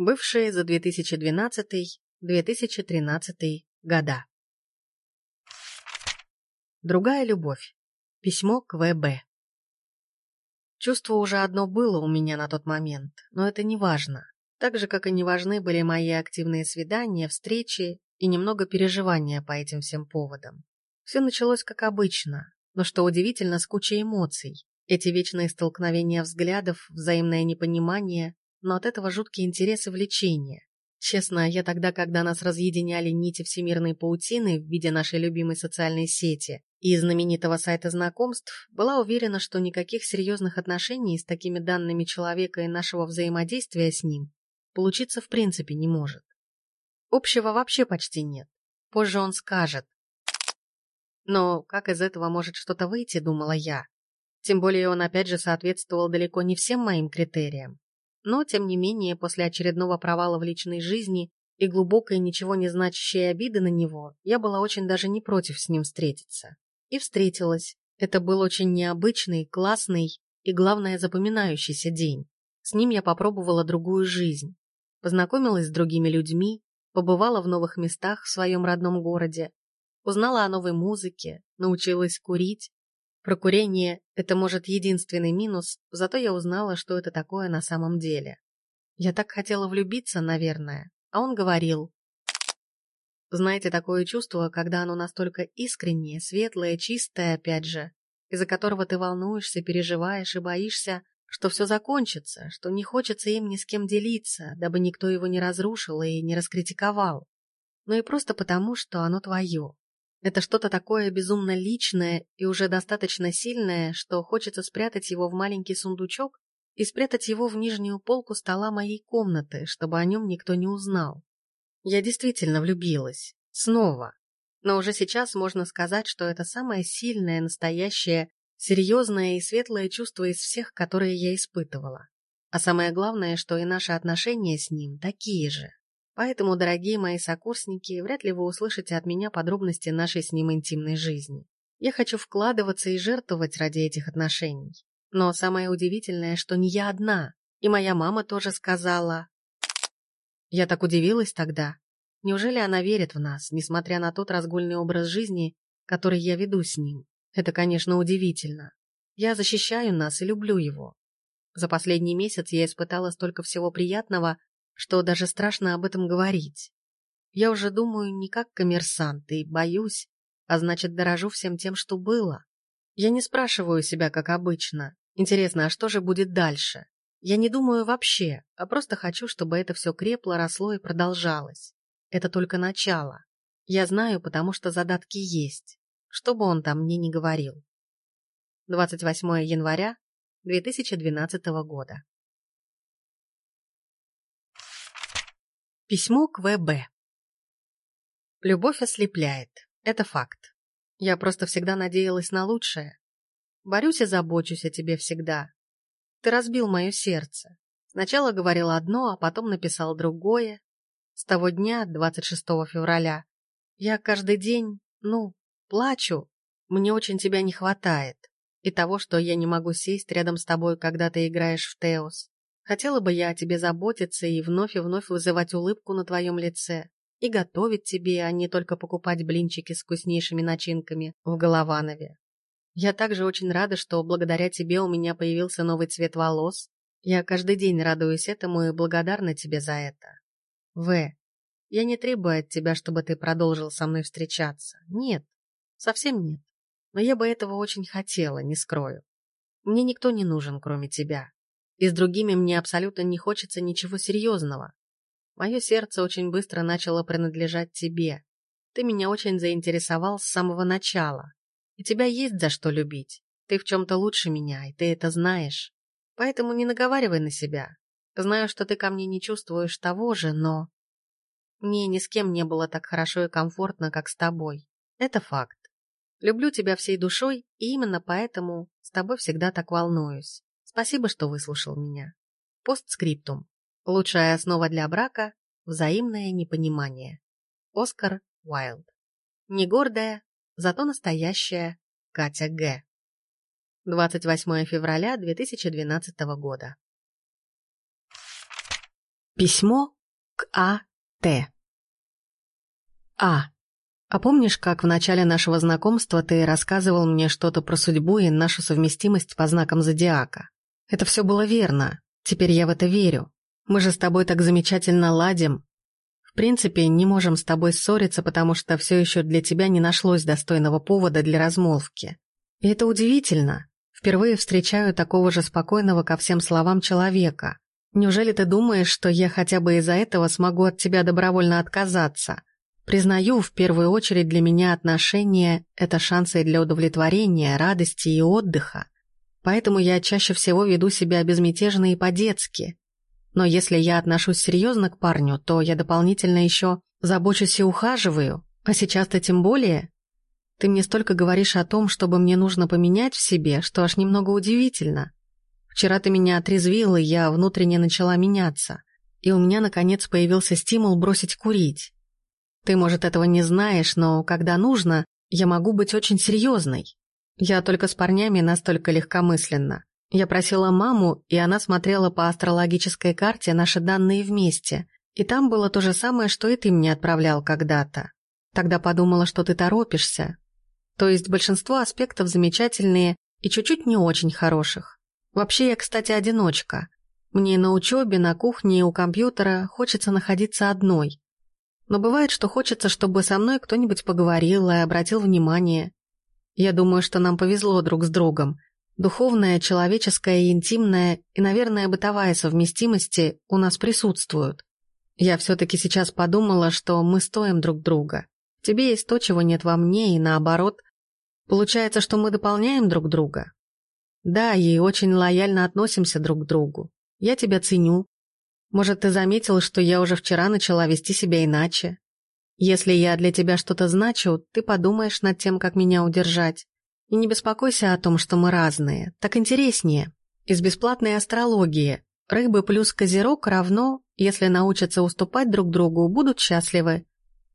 Бывшие за 2012-2013 года. Другая любовь. Письмо к ВБ. Чувство уже одно было у меня на тот момент, но это не важно. Так же, как и не важны были мои активные свидания, встречи и немного переживания по этим всем поводам. Все началось как обычно, но что удивительно, с кучей эмоций. Эти вечные столкновения взглядов, взаимное непонимание, но от этого жуткий интерес и влечение. Честно, я тогда, когда нас разъединяли нити всемирной паутины в виде нашей любимой социальной сети и знаменитого сайта знакомств, была уверена, что никаких серьезных отношений с такими данными человека и нашего взаимодействия с ним получиться в принципе не может. Общего вообще почти нет. Позже он скажет. Но как из этого может что-то выйти, думала я. Тем более он опять же соответствовал далеко не всем моим критериям. Но, тем не менее, после очередного провала в личной жизни и глубокой ничего не значащей обиды на него, я была очень даже не против с ним встретиться. И встретилась. Это был очень необычный, классный и, главное, запоминающийся день. С ним я попробовала другую жизнь. Познакомилась с другими людьми, побывала в новых местах в своем родном городе, узнала о новой музыке, научилась курить, про курение – это, может, единственный минус, зато я узнала, что это такое на самом деле. Я так хотела влюбиться, наверное, а он говорил. Знаете, такое чувство, когда оно настолько искреннее, светлое, чистое, опять же, из-за которого ты волнуешься, переживаешь и боишься, что все закончится, что не хочется им ни с кем делиться, дабы никто его не разрушил и не раскритиковал. Но и просто потому, что оно твое. Это что-то такое безумно личное и уже достаточно сильное, что хочется спрятать его в маленький сундучок и спрятать его в нижнюю полку стола моей комнаты, чтобы о нем никто не узнал. Я действительно влюбилась. Снова. Но уже сейчас можно сказать, что это самое сильное, настоящее, серьезное и светлое чувство из всех, которые я испытывала. А самое главное, что и наши отношения с ним такие же. Поэтому, дорогие мои сокурсники, вряд ли вы услышите от меня подробности нашей с ним интимной жизни. Я хочу вкладываться и жертвовать ради этих отношений. Но самое удивительное, что не я одна. И моя мама тоже сказала. Я так удивилась тогда. Неужели она верит в нас, несмотря на тот разгульный образ жизни, который я веду с ним? Это, конечно, удивительно. Я защищаю нас и люблю его. За последний месяц я испытала столько всего приятного, что даже страшно об этом говорить. Я уже думаю не как коммерсант и боюсь, а значит, дорожу всем тем, что было. Я не спрашиваю себя, как обычно. Интересно, а что же будет дальше? Я не думаю вообще, а просто хочу, чтобы это все крепло, росло и продолжалось. Это только начало. Я знаю, потому что задатки есть, что бы он там мне ни говорил. 28 января 2012 года. Письмо к ВБ. Любовь ослепляет. Это факт. Я просто всегда надеялась на лучшее. Борюсь и забочусь о тебе всегда. Ты разбил мое сердце. Сначала говорил одно, а потом написал другое. С того дня, 26 февраля, я каждый день, ну, плачу. Мне очень тебя не хватает. И того, что я не могу сесть рядом с тобой, когда ты играешь в Теос. Хотела бы я о тебе заботиться и вновь и вновь вызывать улыбку на твоем лице, и готовить тебе, а не только покупать блинчики с вкуснейшими начинками в Голованове. Я также очень рада, что благодаря тебе у меня появился новый цвет волос. Я каждый день радуюсь этому и благодарна тебе за это. В. Я не требую от тебя, чтобы ты продолжил со мной встречаться. Нет, совсем нет. Но я бы этого очень хотела, не скрою. Мне никто не нужен, кроме тебя. И с другими мне абсолютно не хочется ничего серьезного. Мое сердце очень быстро начало принадлежать тебе. Ты меня очень заинтересовал с самого начала. И тебя есть за что любить. Ты в чем-то лучше меня, и ты это знаешь. Поэтому не наговаривай на себя. Знаю, что ты ко мне не чувствуешь того же, но... Мне ни с кем не было так хорошо и комфортно, как с тобой. Это факт. Люблю тебя всей душой, и именно поэтому с тобой всегда так волнуюсь. Спасибо, что выслушал меня. Постскриптум. Лучшая основа для брака – взаимное непонимание. Оскар Уайлд. Не гордая, зато настоящая Катя Г. 28 февраля 2012 года. Письмо к А. Т. А. А помнишь, как в начале нашего знакомства ты рассказывал мне что-то про судьбу и нашу совместимость по знакам зодиака? Это все было верно. Теперь я в это верю. Мы же с тобой так замечательно ладим. В принципе, не можем с тобой ссориться, потому что все еще для тебя не нашлось достойного повода для размолвки. И это удивительно. Впервые встречаю такого же спокойного ко всем словам человека. Неужели ты думаешь, что я хотя бы из-за этого смогу от тебя добровольно отказаться? Признаю, в первую очередь для меня отношения – это шансы для удовлетворения, радости и отдыха. Поэтому я чаще всего веду себя безмятежно и по-детски. Но если я отношусь серьезно к парню, то я дополнительно еще забочусь и ухаживаю, а сейчас-то тем более. Ты мне столько говоришь о том, чтобы мне нужно поменять в себе, что аж немного удивительно. Вчера ты меня отрезвил, и я внутренне начала меняться. И у меня, наконец, появился стимул бросить курить. Ты, может, этого не знаешь, но когда нужно, я могу быть очень серьезной. Я только с парнями настолько легкомысленно. Я просила маму, и она смотрела по астрологической карте наши данные вместе. И там было то же самое, что и ты мне отправлял когда-то. Тогда подумала, что ты торопишься. То есть большинство аспектов замечательные и чуть-чуть не очень хороших. Вообще я, кстати, одиночка. Мне на учебе, на кухне и у компьютера хочется находиться одной. Но бывает, что хочется, чтобы со мной кто-нибудь поговорил и обратил внимание. Я думаю, что нам повезло друг с другом. Духовная, человеческая интимная, и, наверное, бытовая совместимости у нас присутствуют. Я все-таки сейчас подумала, что мы стоим друг друга. тебе есть то, чего нет во мне, и наоборот. Получается, что мы дополняем друг друга. Да, и очень лояльно относимся друг к другу. Я тебя ценю. Может, ты заметил, что я уже вчера начала вести себя иначе? Если я для тебя что-то значу, ты подумаешь над тем, как меня удержать. И не беспокойся о том, что мы разные. Так интереснее. Из бесплатной астрологии. Рыбы плюс козерог равно, если научатся уступать друг другу, будут счастливы.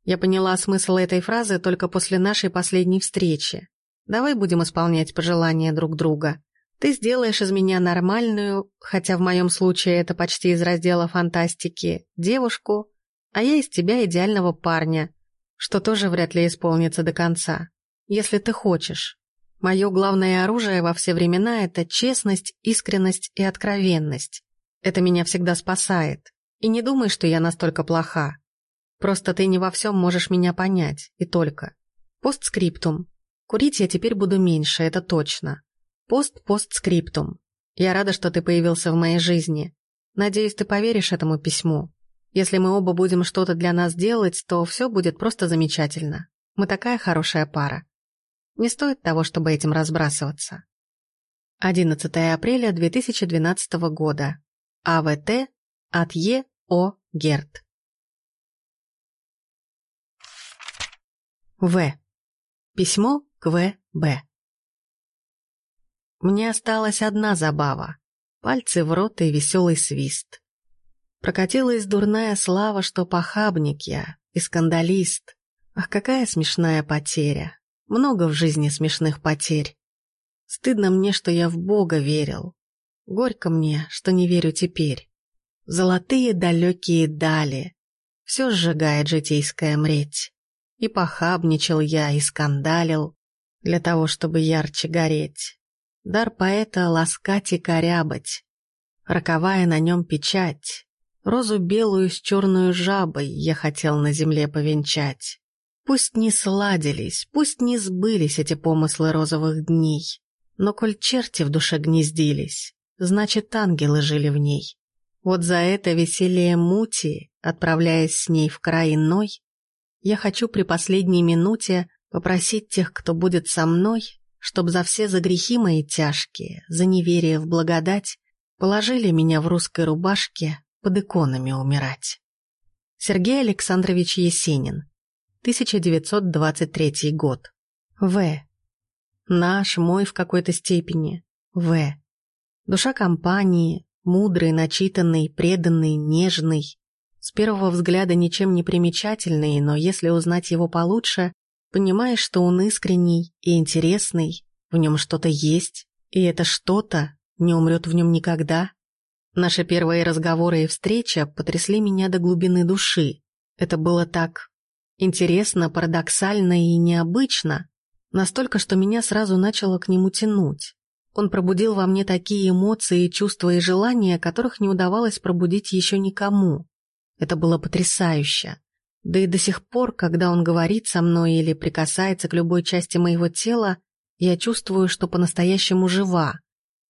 Я поняла смысл этой фразы только после нашей последней встречи. Давай будем исполнять пожелания друг друга. Ты сделаешь из меня нормальную, хотя в моем случае это почти из раздела фантастики, девушку, а я из тебя идеального парня, что тоже вряд ли исполнится до конца, если ты хочешь. Мое главное оружие во все времена — это честность, искренность и откровенность. Это меня всегда спасает. И не думай, что я настолько плоха. Просто ты не во всем можешь меня понять, и только. Постскриптум. Курить я теперь буду меньше, это точно. Пост-постскриптум. Я рада, что ты появился в моей жизни. Надеюсь, ты поверишь этому письму. Если мы оба будем что-то для нас делать, то все будет просто замечательно. Мы такая хорошая пара. Не стоит того, чтобы этим разбрасываться. 11 апреля 2012 года. АВТ от Е. О. Герт. В. Письмо к В. Б. Мне осталась одна забава — пальцы в рот и веселый свист. Прокатилась дурная слава, что похабник я и скандалист. Ах, какая смешная потеря. Много в жизни смешных потерь. Стыдно мне, что я в Бога верил. Горько мне, что не верю теперь. Золотые далекие дали. Все сжигает житейская мреть. И похабничал я, и скандалил, для того, чтобы ярче гореть. Дар поэта ласкать и корябать. Роковая на нем печать. Розу белую с черную жабой я хотел на земле повенчать. Пусть не сладились, пусть не сбылись эти помыслы розовых дней, но коль черти в душе гнездились, значит, ангелы жили в ней. Вот за это веселье мути, отправляясь с ней в край иной, я хочу при последней минуте попросить тех, кто будет со мной, чтоб за все за грехи мои тяжкие, за неверие в благодать, положили меня в русской рубашке под иконами умирать. Сергей Александрович Есенин, 1923 год. В. Наш, мой в какой-то степени. В. Душа компании, мудрый, начитанный, преданный, нежный. С первого взгляда ничем не примечательный, но если узнать его получше, Понимаешь, что он искренний и интересный, в нем что-то есть, и это что-то не умрет в нем никогда. Наши первые разговоры и встреча потрясли меня до глубины души. Это было так интересно, парадоксально и необычно, настолько, что меня сразу начало к нему тянуть. Он пробудил во мне такие эмоции, чувства и желания, которых не удавалось пробудить еще никому. Это было потрясающе. Да и до сих пор, когда он говорит со мной или прикасается к любой части моего тела, я чувствую, что по-настоящему жива.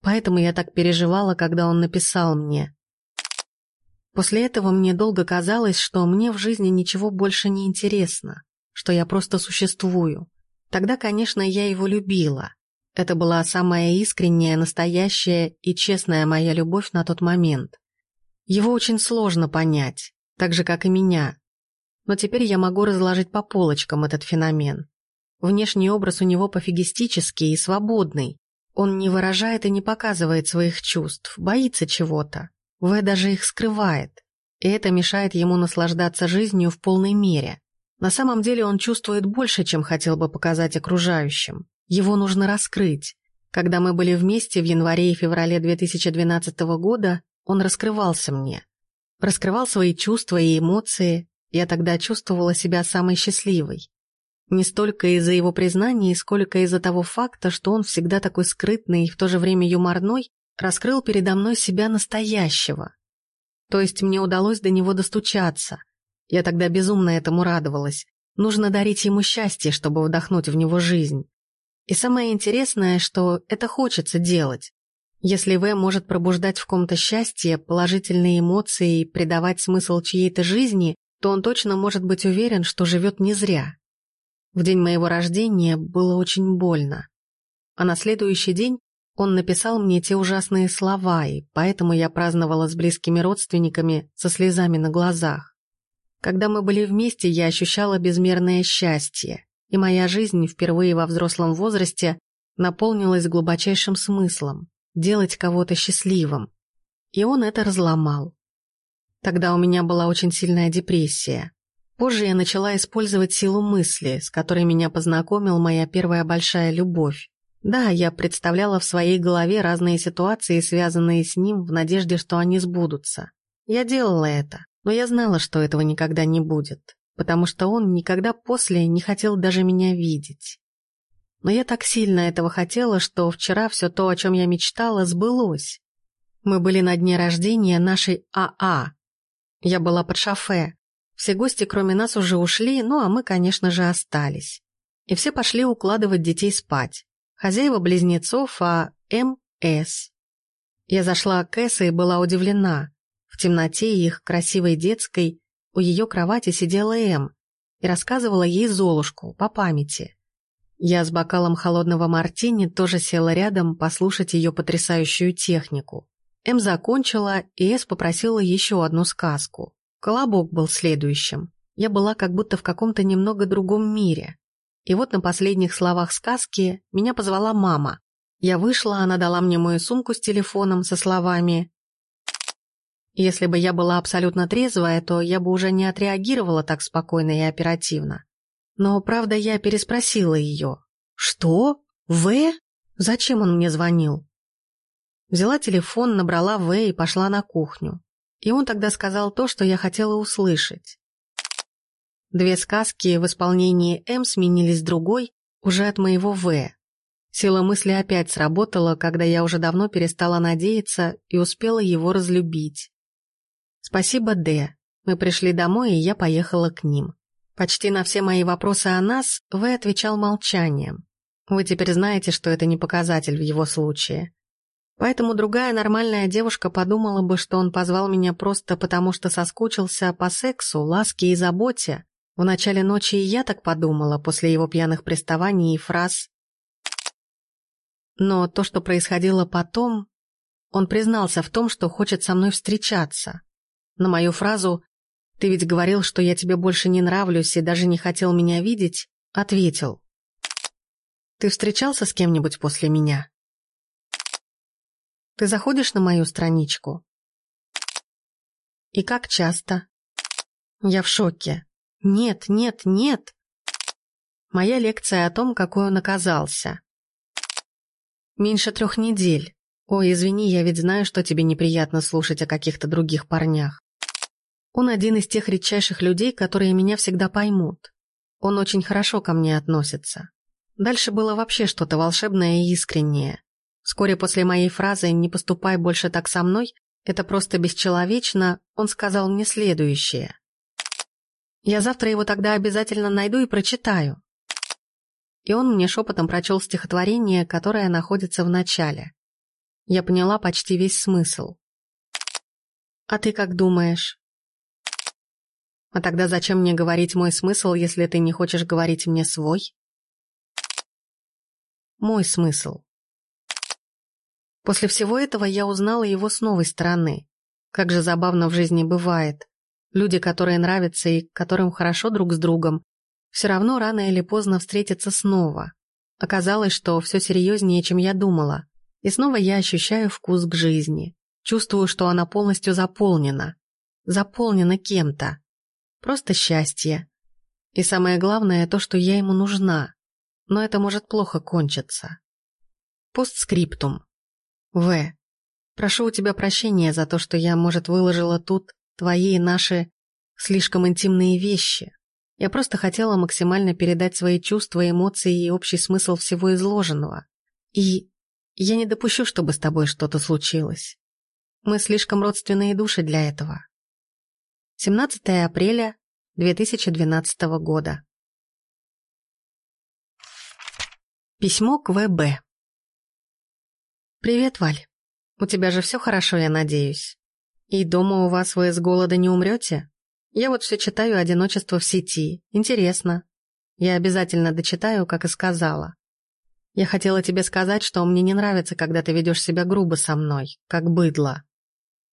Поэтому я так переживала, когда он написал мне. После этого мне долго казалось, что мне в жизни ничего больше не интересно, что я просто существую. Тогда, конечно, я его любила. Это была самая искренняя, настоящая и честная моя любовь на тот момент. Его очень сложно понять, так же, как и меня. Но теперь я могу разложить по полочкам этот феномен. Внешний образ у него пофигистический и свободный. Он не выражает и не показывает своих чувств, боится чего-то. В даже их скрывает. И это мешает ему наслаждаться жизнью в полной мере. На самом деле он чувствует больше, чем хотел бы показать окружающим. Его нужно раскрыть. Когда мы были вместе в январе и феврале 2012 года, он раскрывался мне. Раскрывал свои чувства и эмоции. Я тогда чувствовала себя самой счастливой. Не столько из-за его признаний, сколько из-за того факта, что он всегда такой скрытный и в то же время юморной, раскрыл передо мной себя настоящего. То есть мне удалось до него достучаться. Я тогда безумно этому радовалась. Нужно дарить ему счастье, чтобы вдохнуть в него жизнь. И самое интересное, что это хочется делать. Если В может пробуждать в ком-то счастье, положительные эмоции и придавать смысл чьей-то жизни, то он точно может быть уверен, что живет не зря. В день моего рождения было очень больно. А на следующий день он написал мне те ужасные слова, и поэтому я праздновала с близкими родственниками со слезами на глазах. Когда мы были вместе, я ощущала безмерное счастье, и моя жизнь впервые во взрослом возрасте наполнилась глубочайшим смыслом – делать кого-то счастливым. И он это разломал. Тогда у меня была очень сильная депрессия. Позже я начала использовать силу мысли, с которой меня познакомил моя первая большая любовь. Да, я представляла в своей голове разные ситуации, связанные с ним, в надежде, что они сбудутся. Я делала это, но я знала, что этого никогда не будет, потому что он никогда после не хотел даже меня видеть. Но я так сильно этого хотела, что вчера все то, о чем я мечтала, сбылось. Мы были на дне рождения нашей АА. А. Я была под шофе, все гости, кроме нас, уже ушли, ну а мы, конечно же, остались. И все пошли укладывать детей спать. Хозяева близнецов, а М.С. Я зашла к Эс и была удивлена. В темноте их красивой детской у ее кровати сидела М и рассказывала ей Золушку по памяти. Я с бокалом холодного мартини тоже села рядом послушать ее потрясающую технику. М закончила, и Эс попросила еще одну сказку. Колобок был следующим. Я была как будто в каком-то немного другом мире. И вот на последних словах сказки меня позвала мама. Я вышла, она дала мне мою сумку с телефоном со словами «Если бы я была абсолютно трезвая, то я бы уже не отреагировала так спокойно и оперативно». Но, правда, я переспросила ее. «Что? В? Зачем он мне звонил?» Взяла телефон, набрала В и пошла на кухню. И он тогда сказал то, что я хотела услышать. Две сказки в исполнении М сменились другой, уже от моего В. Сила мысли опять сработала, когда я уже давно перестала надеяться и успела его разлюбить. Спасибо, Д. Мы пришли домой, и я поехала к ним. Почти на все мои вопросы о нас В отвечал молчанием. Вы теперь знаете, что это не показатель в его случае. Поэтому другая нормальная девушка подумала бы, что он позвал меня просто потому, что соскучился по сексу, ласке и заботе. В начале ночи и я так подумала после его пьяных приставаний и фраз. Но то, что происходило потом, он признался в том, что хочет со мной встречаться. На мою фразу «Ты ведь говорил, что я тебе больше не нравлюсь и даже не хотел меня видеть», ответил. «Ты встречался с кем-нибудь после меня?» Ты заходишь на мою страничку? И как часто? Я в шоке. Нет, нет, нет. Моя лекция о том, какой он оказался. Меньше трех недель. Ой, извини, я ведь знаю, что тебе неприятно слушать о каких-то других парнях. Он один из тех редчайших людей, которые меня всегда поймут. Он очень хорошо ко мне относится. Дальше было вообще что-то волшебное и искреннее. Вскоре после моей фразы «не поступай больше так со мной» это просто бесчеловечно, он сказал мне следующее. «Я завтра его тогда обязательно найду и прочитаю». И он мне шепотом прочел стихотворение, которое находится в начале. Я поняла почти весь смысл. «А ты как думаешь?» «А тогда зачем мне говорить мой смысл, если ты не хочешь говорить мне свой?» «Мой смысл». После всего этого я узнала его с новой стороны. Как же забавно в жизни бывает. Люди, которые нравятся и которым хорошо друг с другом, все равно рано или поздно встретятся снова. Оказалось, что все серьезнее, чем я думала. И снова я ощущаю вкус к жизни. Чувствую, что она полностью заполнена. Заполнена кем-то. Просто счастье. И самое главное то, что я ему нужна. Но это может плохо кончиться. Постскриптум. В. Прошу у тебя прощения за то, что я, может, выложила тут твои и наши слишком интимные вещи. Я просто хотела максимально передать свои чувства, эмоции и общий смысл всего изложенного. И я не допущу, чтобы с тобой что-то случилось. Мы слишком родственные души для этого. 17 апреля 2012 года. Письмо к ВБ. «Привет, Валь. У тебя же все хорошо, я надеюсь. И дома у вас вы с голода не умрете? Я вот все читаю «Одиночество в сети». Интересно. Я обязательно дочитаю, как и сказала. Я хотела тебе сказать, что мне не нравится, когда ты ведешь себя грубо со мной, как быдло.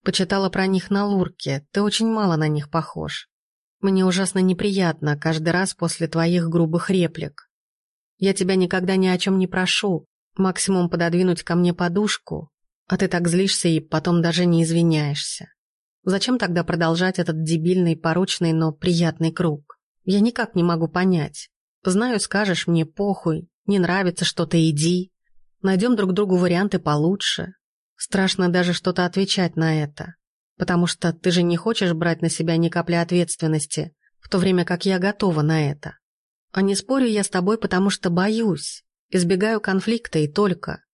Почитала про них на Лурке, ты очень мало на них похож. Мне ужасно неприятно каждый раз после твоих грубых реплик. Я тебя никогда ни о чем не прошу, Максимум пододвинуть ко мне подушку, а ты так злишься и потом даже не извиняешься. Зачем тогда продолжать этот дебильный, порочный, но приятный круг? Я никак не могу понять. Знаю, скажешь мне похуй, не нравится что-то, иди. Найдем друг другу варианты получше. Страшно даже что-то отвечать на это. Потому что ты же не хочешь брать на себя ни капли ответственности, в то время как я готова на это. А не спорю я с тобой, потому что боюсь. Избегаю конфликта и только.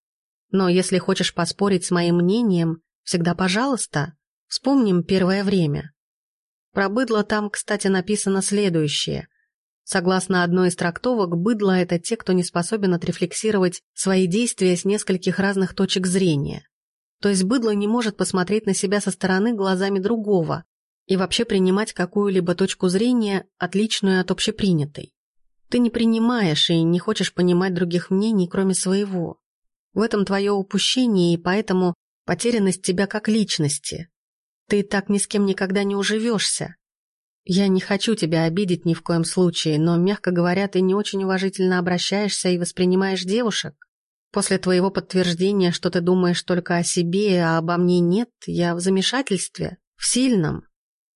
Но если хочешь поспорить с моим мнением, всегда пожалуйста, вспомним первое время. Про быдло там, кстати, написано следующее. Согласно одной из трактовок, быдло – это те, кто не способен отрефлексировать свои действия с нескольких разных точек зрения. То есть быдло не может посмотреть на себя со стороны глазами другого и вообще принимать какую-либо точку зрения, отличную от общепринятой. Ты не принимаешь и не хочешь понимать других мнений, кроме своего. В этом твое упущение, и поэтому потерянность тебя как личности. Ты так ни с кем никогда не уживешься. Я не хочу тебя обидеть ни в коем случае, но, мягко говоря, ты не очень уважительно обращаешься и воспринимаешь девушек. После твоего подтверждения, что ты думаешь только о себе, а обо мне нет, я в замешательстве, в сильном.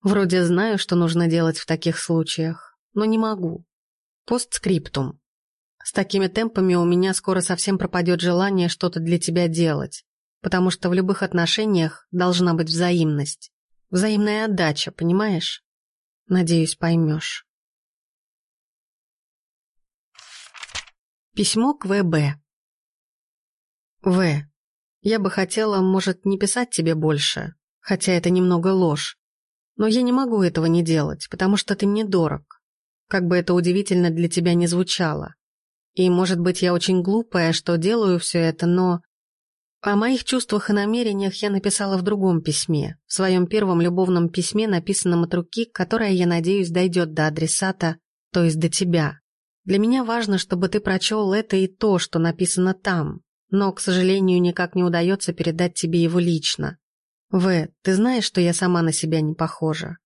Вроде знаю, что нужно делать в таких случаях, но не могу. Постскриптум. С такими темпами у меня скоро совсем пропадет желание что-то для тебя делать, потому что в любых отношениях должна быть взаимность. Взаимная отдача, понимаешь? Надеюсь, поймешь. Письмо к ВБ. В. Я бы хотела, может, не писать тебе больше, хотя это немного ложь. Но я не могу этого не делать, потому что ты мне дорог как бы это удивительно для тебя не звучало. И, может быть, я очень глупая, что делаю все это, но... О моих чувствах и намерениях я написала в другом письме, в своем первом любовном письме, написанном от руки, которое, я надеюсь, дойдет до адресата, то есть до тебя. Для меня важно, чтобы ты прочел это и то, что написано там, но, к сожалению, никак не удается передать тебе его лично. В, ты знаешь, что я сама на себя не похожа.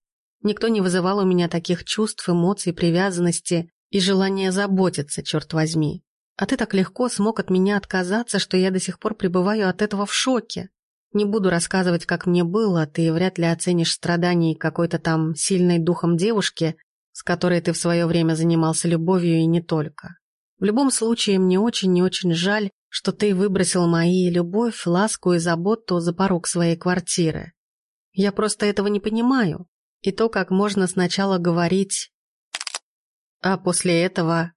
Никто не вызывал у меня таких чувств, эмоций, привязанности и желания заботиться, черт возьми. А ты так легко смог от меня отказаться, что я до сих пор пребываю от этого в шоке. Не буду рассказывать, как мне было, ты вряд ли оценишь страданий какой-то там сильной духом девушки, с которой ты в свое время занимался любовью и не только. В любом случае, мне очень и очень жаль, что ты выбросил мои любовь, ласку и заботу за порог своей квартиры. Я просто этого не понимаю. И то, как можно сначала говорить, а после этого...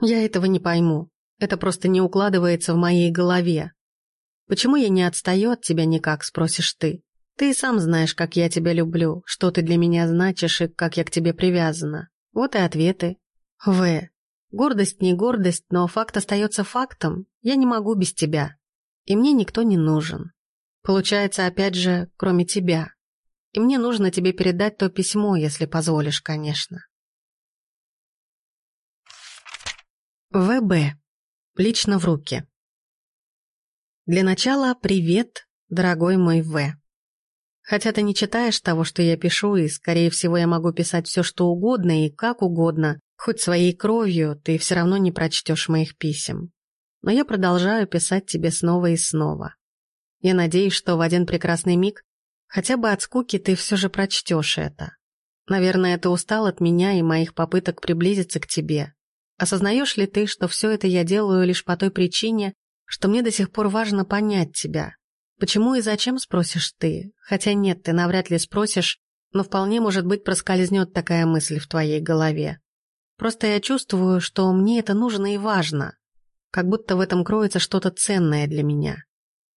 Я этого не пойму. Это просто не укладывается в моей голове. Почему я не отстаю от тебя никак, спросишь ты? Ты сам знаешь, как я тебя люблю, что ты для меня значишь и как я к тебе привязана. Вот и ответы. В. Гордость не гордость, но факт остается фактом. Я не могу без тебя. И мне никто не нужен. Получается, опять же, кроме тебя. И мне нужно тебе передать то письмо, если позволишь, конечно. ВБ. Лично в руки. Для начала привет, дорогой мой В. Хотя ты не читаешь того, что я пишу, и, скорее всего, я могу писать все, что угодно и как угодно, хоть своей кровью, ты все равно не прочтешь моих писем. Но я продолжаю писать тебе снова и снова. Я надеюсь, что в один прекрасный миг, хотя бы от скуки, ты все же прочтешь это. Наверное, ты устал от меня и моих попыток приблизиться к тебе. Осознаешь ли ты, что все это я делаю лишь по той причине, что мне до сих пор важно понять тебя, Почему и зачем, спросишь ты? Хотя нет, ты навряд ли спросишь, но вполне, может быть, проскользнет такая мысль в твоей голове. Просто я чувствую, что мне это нужно и важно. Как будто в этом кроется что-то ценное для меня.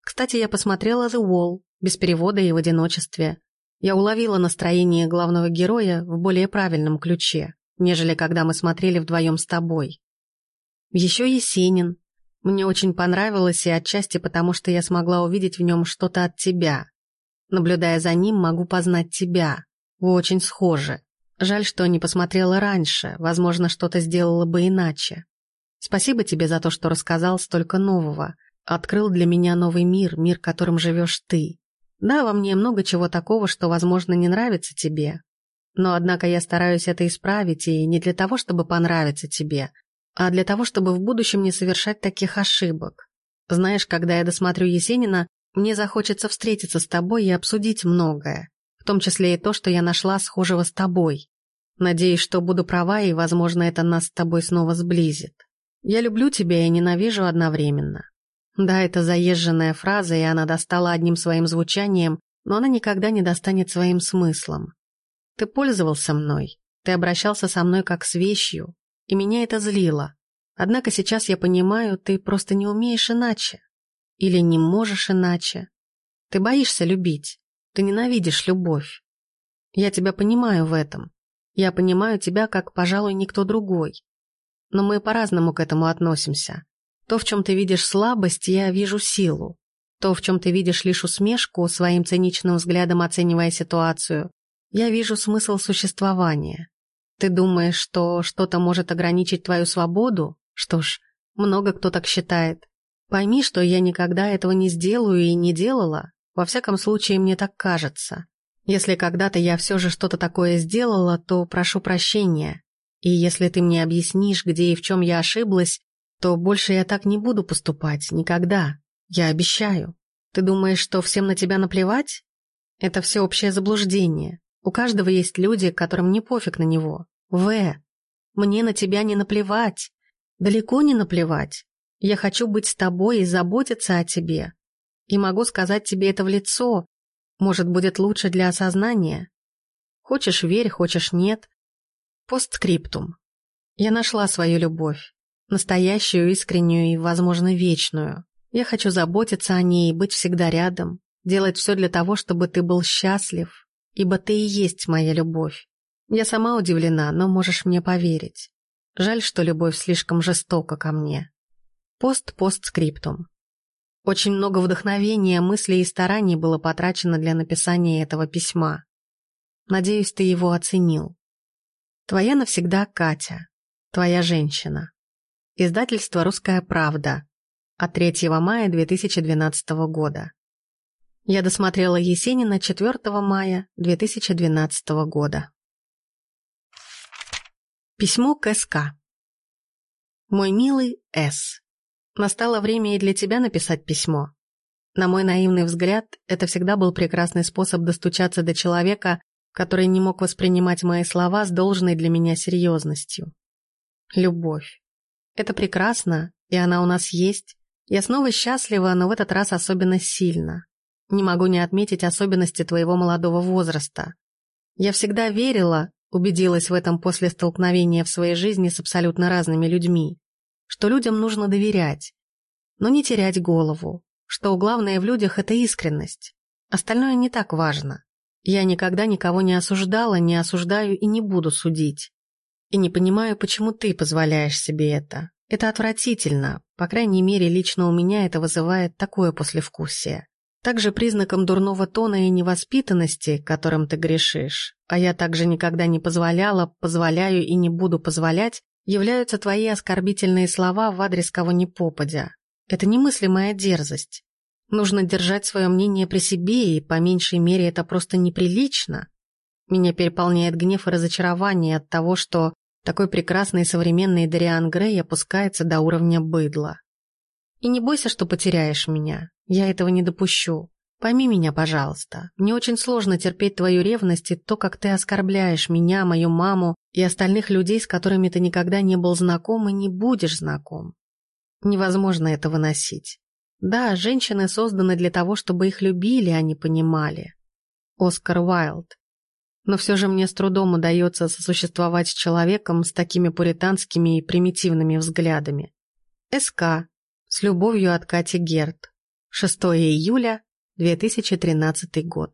Кстати, я посмотрела The Wall, без перевода и в одиночестве. Я уловила настроение главного героя в более правильном ключе, нежели когда мы смотрели вдвоем с тобой. Еще Есенин, мне очень понравилось и отчасти потому, что я смогла увидеть в нем что-то от тебя. Наблюдая за ним, могу познать тебя. Вы очень схожи. Жаль, что не посмотрела раньше, возможно, что-то сделала бы иначе. Спасибо тебе за то, что рассказал столько нового. Открыл для меня новый мир, мир, которым живешь ты. Да, во мне много чего такого, что, возможно, не нравится тебе. Но, однако, я стараюсь это исправить, и не для того, чтобы понравиться тебе, а для того, чтобы в будущем не совершать таких ошибок. Знаешь, когда я досмотрю Есенина, мне захочется встретиться с тобой и обсудить многое, в том числе и то, что я нашла схожего с тобой. Надеюсь, что буду права, и, возможно, это нас с тобой снова сблизит. Я люблю тебя и ненавижу одновременно. Да, это заезженная фраза, и она достала одним своим звучанием, но она никогда не достанет своим смыслом. Ты пользовался мной, ты обращался со мной как с вещью, и меня это злило. Однако сейчас я понимаю, ты просто не умеешь иначе. Или не можешь иначе. Ты боишься любить. Ты ненавидишь любовь. Я тебя понимаю в этом. Я понимаю тебя, как, пожалуй, никто другой. Но мы по-разному к этому относимся. То, в чем ты видишь слабость, я вижу силу. То, в чем ты видишь лишь усмешку, своим циничным взглядом оценивая ситуацию, я вижу смысл существования. Ты думаешь, что что-то может ограничить твою свободу? Что ж, много кто так считает. Пойми, что я никогда этого не сделаю и не делала. Во всяком случае, мне так кажется. Если когда-то я все же что-то такое сделала, то прошу прощения. И если ты мне объяснишь, где и в чем я ошиблась, то больше я так не буду поступать, никогда. Я обещаю. Ты думаешь, что всем на тебя наплевать? Это всеобщее заблуждение. У каждого есть люди, которым не пофиг на него. В. Мне на тебя не наплевать. Далеко не наплевать. Я хочу быть с тобой и заботиться о тебе. И могу сказать тебе это в лицо. Может, будет лучше для осознания. Хочешь верь, хочешь нет. Постскриптум. Я нашла свою любовь. Настоящую, искреннюю и, возможно, вечную. Я хочу заботиться о ней и быть всегда рядом. Делать все для того, чтобы ты был счастлив, ибо ты и есть моя любовь. Я сама удивлена, но можешь мне поверить. Жаль, что любовь слишком жестока ко мне. Пост-постскриптум. Очень много вдохновения, мыслей и стараний было потрачено для написания этого письма. Надеюсь, ты его оценил. Твоя навсегда Катя. Твоя женщина. Издательство «Русская правда». От 3 мая 2012 года. Я досмотрела Есенина 4 мая 2012 года. Письмо к СК. Мой милый С. Настало время и для тебя написать письмо. На мой наивный взгляд, это всегда был прекрасный способ достучаться до человека, который не мог воспринимать мои слова с должной для меня серьезностью. Любовь. Это прекрасно, и она у нас есть. Я снова счастлива, но в этот раз особенно сильно. Не могу не отметить особенности твоего молодого возраста. Я всегда верила, убедилась в этом после столкновения в своей жизни с абсолютно разными людьми, что людям нужно доверять, но не терять голову, что главное в людях – это искренность. Остальное не так важно. Я никогда никого не осуждала, не осуждаю и не буду судить. И не понимаю, почему ты позволяешь себе это. Это отвратительно, по крайней мере, лично у меня это вызывает такое послевкусие. Также признаком дурного тона и невоспитанности, которым ты грешишь, а я также никогда не позволяла, позволяю и не буду позволять, являются твои оскорбительные слова в адрес кого ни попадя. Это немыслимая дерзость. Нужно держать свое мнение при себе, и по меньшей мере это просто неприлично. Меня переполняет гнев и разочарование от того, что такой прекрасный современный Дариан Грей опускается до уровня быдла. И не бойся, что потеряешь меня. Я этого не допущу. Пойми меня, пожалуйста. Мне очень сложно терпеть твою ревность и то, как ты оскорбляешь меня, мою маму и остальных людей, с которыми ты никогда не был знаком и не будешь знаком. Невозможно это выносить. Да, женщины созданы для того, чтобы их любили, а не понимали. Оскар Уайлд. Но все же мне с трудом удается сосуществовать с человеком с такими пуританскими и примитивными взглядами. СК. С любовью от Кати Герт. 6 июля 2013 год.